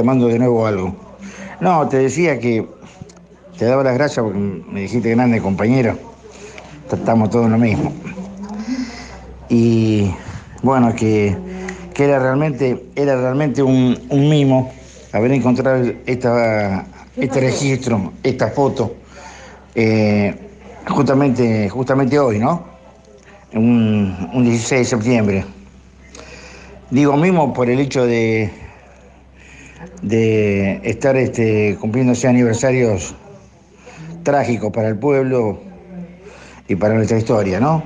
te mando de nuevo algo. No, te decía que te daba las gracias porque me dijiste grande compañero. Estamos todos lo mismo. Y bueno, que, era realmente, era realmente un, mimo haber encontrado esta, este registro, esta foto, eh, justamente, justamente hoy, ¿no? Un, un 16 de septiembre. Digo mimo por el hecho de, de estar este, cumpliéndose aniversarios trágicos para el pueblo y para nuestra historia, ¿no?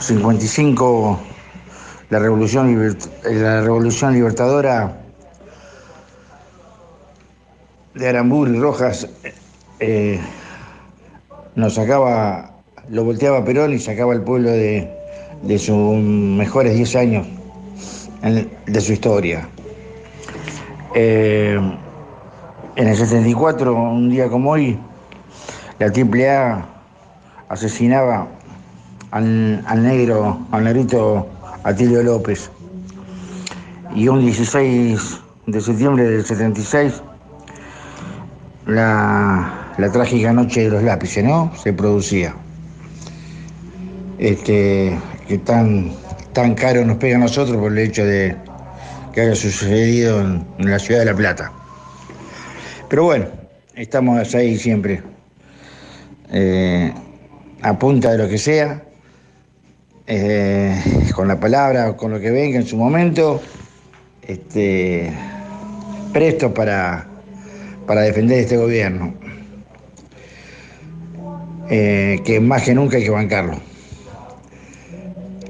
55, la revolución, la revolución libertadora de Arambur y Rojas eh, nos sacaba, lo volteaba Perón y sacaba al pueblo de, de sus mejores 10 años de su historia. Eh, en el 74, un día como hoy, la AAA asesinaba al, negro, al negrito Atilio López. Y un 16 de septiembre del 76, la, la trágica noche de los lápices, ¿no? Se producía. Este, que tan, tan caro nos pega a nosotros por el hecho de que haya sucedido en, la ciudad de La Plata. Pero bueno, estamos ahí siempre, eh, a punta de lo que sea, eh, con la palabra, con lo que venga en su momento, este, presto para, para defender este gobierno, eh, que más que nunca hay que bancarlo.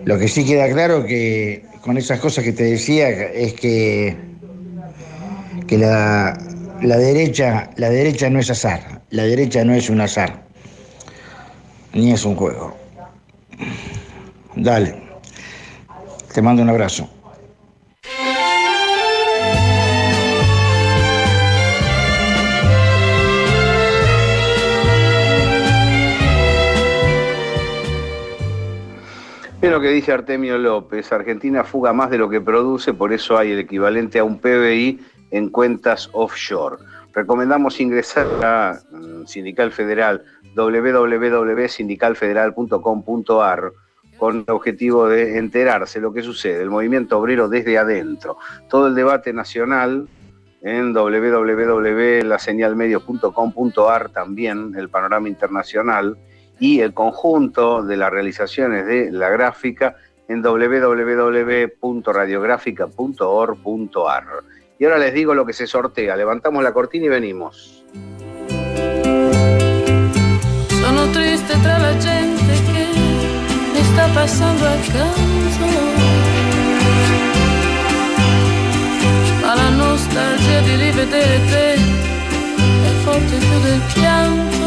Lo que sí queda claro que con esas cosas que te decía es que, que la, la, derecha, la derecha no es azar, la derecha no es un azar, ni es un juego. Dale, te mando un abrazo. Lo que dice Artemio López, Argentina fuga más de lo que produce, por eso hay el equivalente a un PBI en cuentas offshore. Recomendamos ingresar a mm, Sindical Federal www.sindicalfederal.com.ar con el objetivo de enterarse lo que sucede, el movimiento obrero desde adentro. Todo el debate nacional en www.laseñalmedios.com.ar también, el panorama internacional y el conjunto de las realizaciones de la gráfica en www.radiográfica.org.ar. Y ahora les digo lo que se sortea. Levantamos la cortina y venimos. Sono triste tra la gente que me está pasando accanto. Ma la nostalgia di rivedere te è forte più del pianto.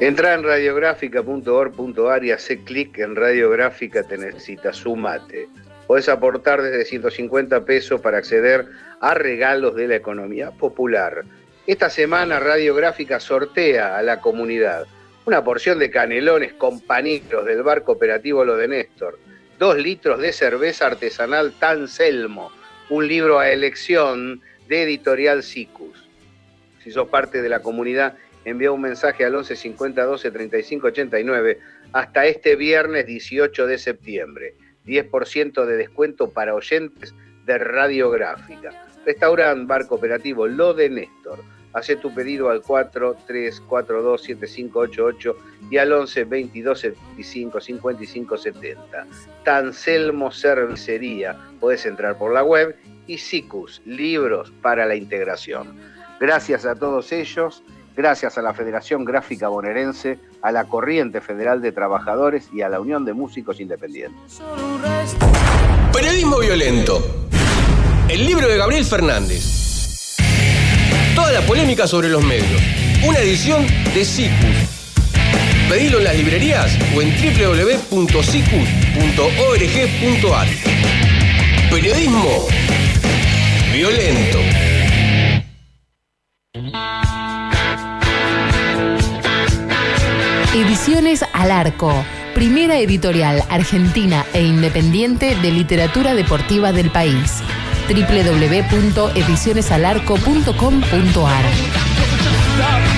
Entra en radiográfica.org.ar y hace clic en Radiográfica Te Necesita, sumate. Puedes aportar desde 150 pesos para acceder a regalos de la economía popular. Esta semana Radiográfica sortea a la comunidad una porción de canelones compañeros del bar cooperativo Lo de Néstor, dos litros de cerveza artesanal Tan Selmo, un libro a elección de Editorial Sicus. Si sos parte de la comunidad, envía un mensaje al 11 50 12 35 89 hasta este viernes 18 de septiembre. 10% de descuento para oyentes de radiográfica. Restaurant Bar Cooperativo Lo de Néstor. Hace tu pedido al 4342 7588 y al 11 22 75 55 70. Tanselmo Cervecería. Puedes entrar por la web y SICUS, Libros para la Integración. Gracias a todos ellos, gracias a la Federación Gráfica Bonaerense, a la Corriente Federal de Trabajadores y a la Unión de Músicos Independientes. Periodismo violento. El libro de Gabriel Fernández. Toda la polémica sobre los medios. Una edición de SICUS. Pedilo en las librerías o en www.sicus.org.ar. Periodismo violento. Ediciones al Arco primera editorial argentina e independiente de literatura deportiva del país. www.edicionesalarco.com.ar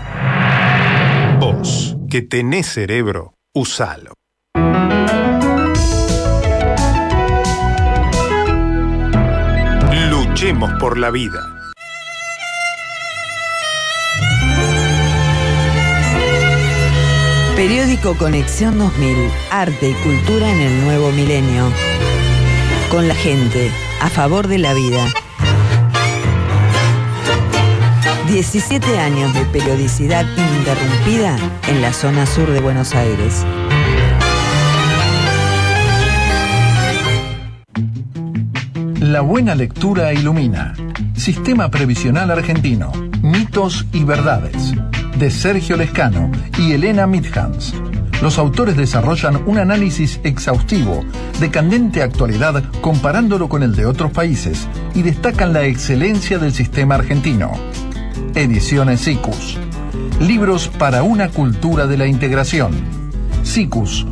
Que tenés cerebro, usalo. Luchemos por la vida. Periódico Conexión 2000, Arte y Cultura en el Nuevo Milenio. Con la gente, a favor de la vida. 17 años de periodicidad ininterrumpida en la zona sur de Buenos Aires. La buena lectura ilumina. Sistema Previsional Argentino. Mitos y verdades. De Sergio Lescano y Elena Midhans. Los autores desarrollan un análisis exhaustivo de candente actualidad comparándolo con el de otros países y destacan la excelencia del sistema argentino. Ediciones SICUS. Libros para una cultura de la integración. sicus.org.ar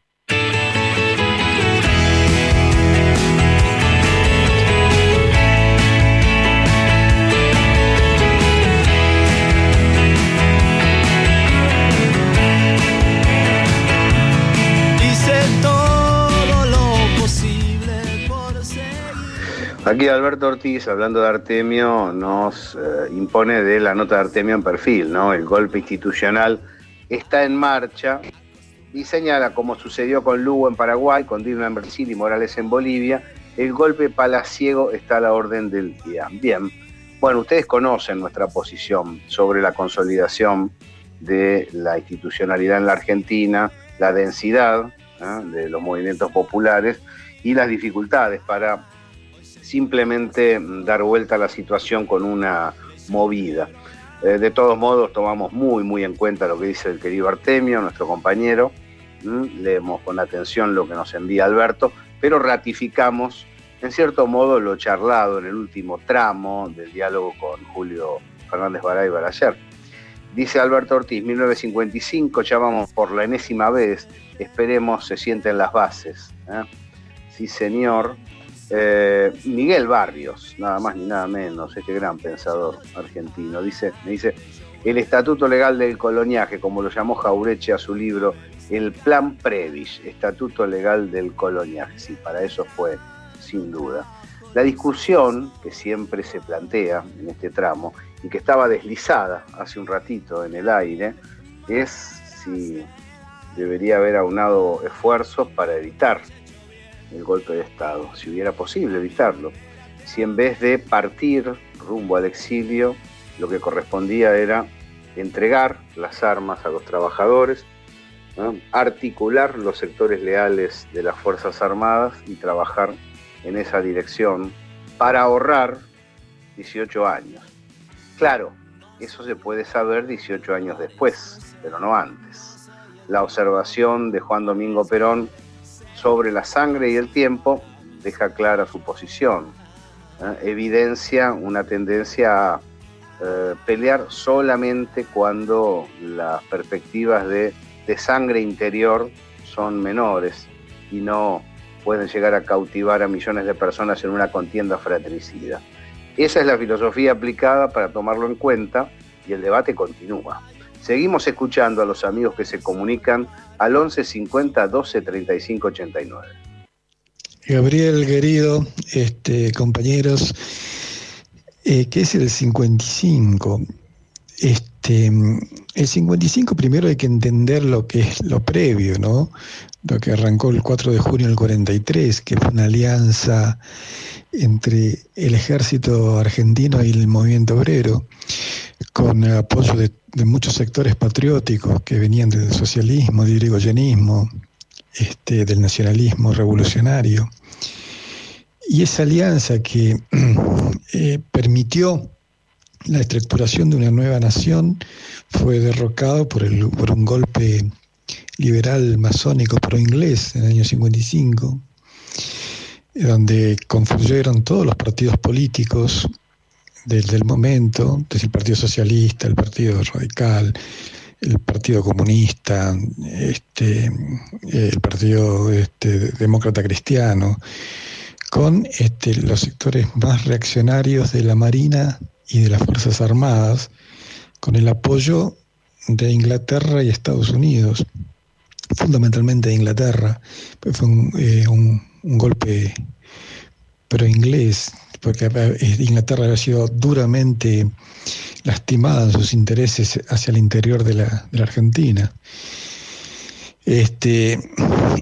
Aquí Alberto Ortiz, hablando de Artemio, nos eh, impone de la nota de Artemio en perfil, ¿no? El golpe institucional está en marcha y señala, como sucedió con Lugo en Paraguay, con Dilma en Brasil y Morales en Bolivia, el golpe palaciego está a la orden del día. Bien, bueno, ustedes conocen nuestra posición sobre la consolidación de la institucionalidad en la Argentina, la densidad ¿eh? de los movimientos populares y las dificultades para simplemente dar vuelta a la situación con una movida. Eh, de todos modos, tomamos muy, muy en cuenta lo que dice el querido Artemio, nuestro compañero. Leemos con atención lo que nos envía Alberto, pero ratificamos, en cierto modo, lo charlado en el último tramo del diálogo con Julio Fernández Baray Barayer. Dice Alberto Ortiz, 1955, ya por la enésima vez, esperemos se sienten las bases. ¿eh? Sí, señor. Eh, Miguel Barrios, nada más ni nada menos, este gran pensador argentino, dice, me dice, el estatuto legal del coloniaje, como lo llamó Jaureche a su libro, el plan Previs, estatuto legal del coloniaje, sí, para eso fue, sin duda. La discusión que siempre se plantea en este tramo y que estaba deslizada hace un ratito en el aire es si debería haber aunado esfuerzos para evitar el golpe de Estado, si hubiera posible evitarlo. Si en vez de partir rumbo al exilio, lo que correspondía era entregar las armas a los trabajadores, articular los sectores leales de las Fuerzas Armadas y trabajar en esa dirección para ahorrar 18 años. Claro, eso se puede saber 18 años después, pero no antes. La observación de Juan Domingo Perón sobre la sangre y el tiempo deja clara su posición. ¿eh? Evidencia una tendencia a eh, pelear solamente cuando las perspectivas de, de, sangre interior son menores y no pueden llegar a cautivar a millones de personas en una contienda fratricida. Esa es la filosofía aplicada para tomarlo en cuenta y el debate continúa. Seguimos escuchando a los amigos que se comunican al 11 50 12 35 89. Gabriel, querido, este, compañeros, eh, ¿qué es el 55? Este, el 55 primero hay que entender lo que es lo previo, ¿no? Lo que arrancó el 4 de junio del 43, que fue una alianza entre el ejército argentino y el movimiento obrero, con el apoyo de, muchos sectores patrióticos que venían del socialismo, del irigoyenismo, este, del nacionalismo revolucionario. Y esa alianza que eh, permitió la estructuración de una nueva nación fue derrocado por, por un golpe liberal masónico pro-inglés en el año 55, donde confluyeron todos los partidos políticos del, el momento, desde el Partido Socialista, el Partido Radical, el Partido Comunista, este, el Partido este, Demócrata Cristiano, con este, los sectores más reaccionarios de la Marina y de las Fuerzas Armadas, con el apoyo de Inglaterra y Estados Unidos, fundamentalmente de Inglaterra, fue un, eh, un, golpe pro-inglés, porque Inglaterra había sido duramente lastimada en sus intereses hacia el interior de la, de la Argentina. Este,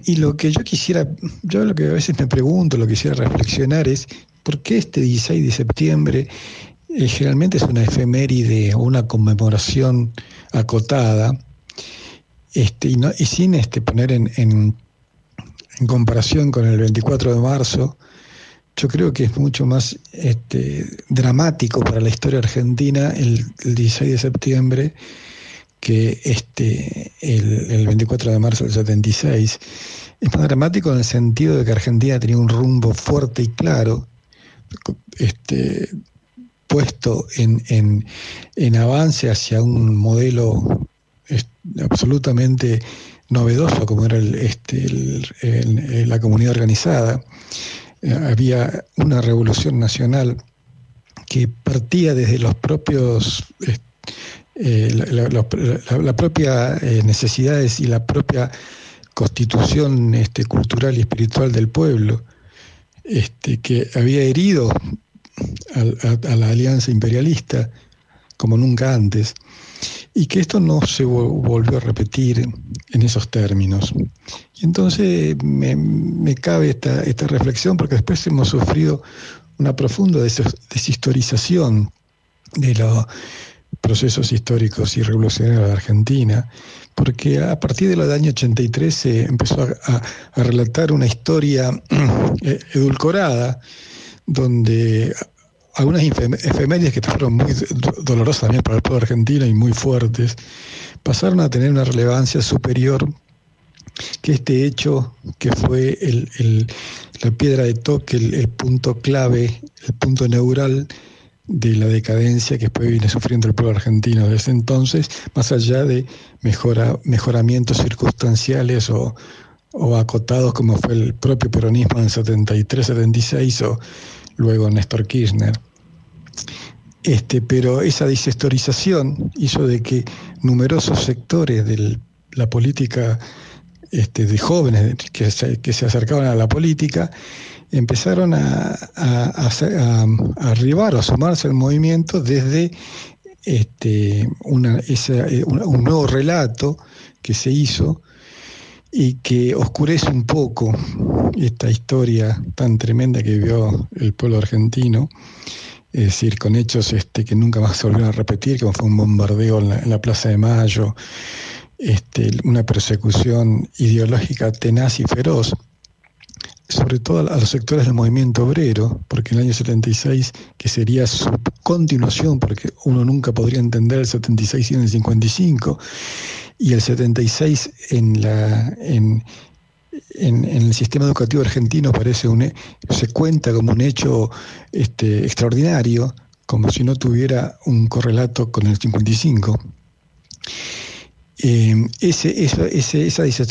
y lo que yo quisiera, yo lo que a veces me pregunto, lo que quisiera reflexionar es, ¿por qué este 16 de septiembre eh, generalmente es una efeméride o una conmemoración acotada, este, y, no, y sin este, poner en, en, comparación con el 24 de marzo, yo creo que es mucho más este, dramático para la historia argentina el, el 16 de septiembre que este, el, 24 de marzo del 76. Es más dramático en el sentido de que Argentina tenía un rumbo fuerte y claro, este, puesto en, en, avance hacia un modelo absolutamente novedoso como era la comunidad organizada. Eh, había una revolución nacional que partía desde los propios eh, la, propia eh, necesidades y la propia constitución este, cultural y espiritual del pueblo, este, que había herido a, la alianza imperialista como nunca antes, y que esto no se volvió a repetir en esos términos. Y entonces me, cabe esta, esta reflexión porque después hemos sufrido una profunda deshistorización de lo procesos históricos y revolucionarios de Argentina, porque a partir de del año 83 se empezó a, relatar una historia eh, edulcorada, donde algunas efemérides que fueron muy dolorosas también para el pueblo argentino y muy fuertes, pasaron a tener una relevancia superior que este hecho que fue la piedra de toque, el punto clave, el punto neural de la decadencia que después viene sufriendo el pueblo argentino desde entonces, más allá de mejora, mejoramientos circunstanciales o, acotados como fue el propio peronismo en el 73-76 o luego Néstor Kirchner. Este, pero esa disestorización hizo de que numerosos sectores de la política este, de jóvenes que que se acercaban a la política empezaron a, arribar o a sumarse al movimiento desde este, una, un nuevo relato que se hizo y que oscurece un poco esta historia tan tremenda que vivió el pueblo argentino, es decir, con hechos este, que nunca más se volvieron a repetir, como fue un bombardeo en la, Plaza de Mayo, este, una persecución ideológica tenaz y feroz, sobre todo a los sectores del movimiento obrero, porque en el año 76, que sería su continuación, porque uno nunca podría entender el 76 sin el 55, y el 76 en, la, en, el sistema educativo argentino parece se cuenta como un hecho este, extraordinario, como si no tuviera un correlato con el 55. Eh, ese, esa, esa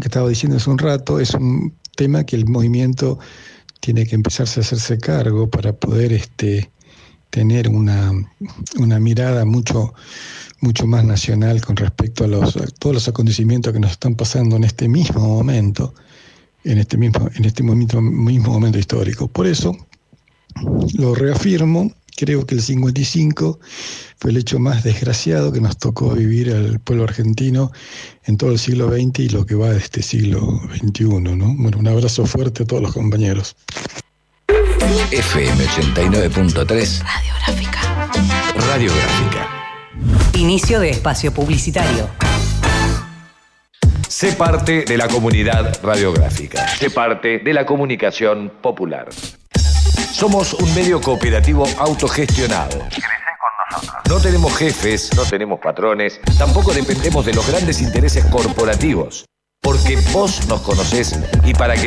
que estaba diciendo hace un rato es un tema que el movimiento tiene que empezarse a hacerse cargo para poder este, tener una, una mirada mucho, mucho más nacional con respecto a, los, todos los acontecimientos que nos están pasando en este mismo momento, en este mismo, en este momento, mismo momento histórico. Por eso, lo reafirmo, creo que el 55 fue el hecho más desgraciado que nos tocó vivir al pueblo argentino en todo el siglo XX y lo que va de este siglo XXI. ¿no? Bueno, un abrazo fuerte a todos los compañeros. FM 89.3 Radiográfica. Radiográfica. Inicio de espacio publicitario. Sé parte de la comunidad radiográfica. Sé parte de la comunicación popular. Somos un medio cooperativo autogestionado. No tenemos jefes, no tenemos patrones, tampoco dependemos de los grandes intereses corporativos. Porque vos nos conocés y para que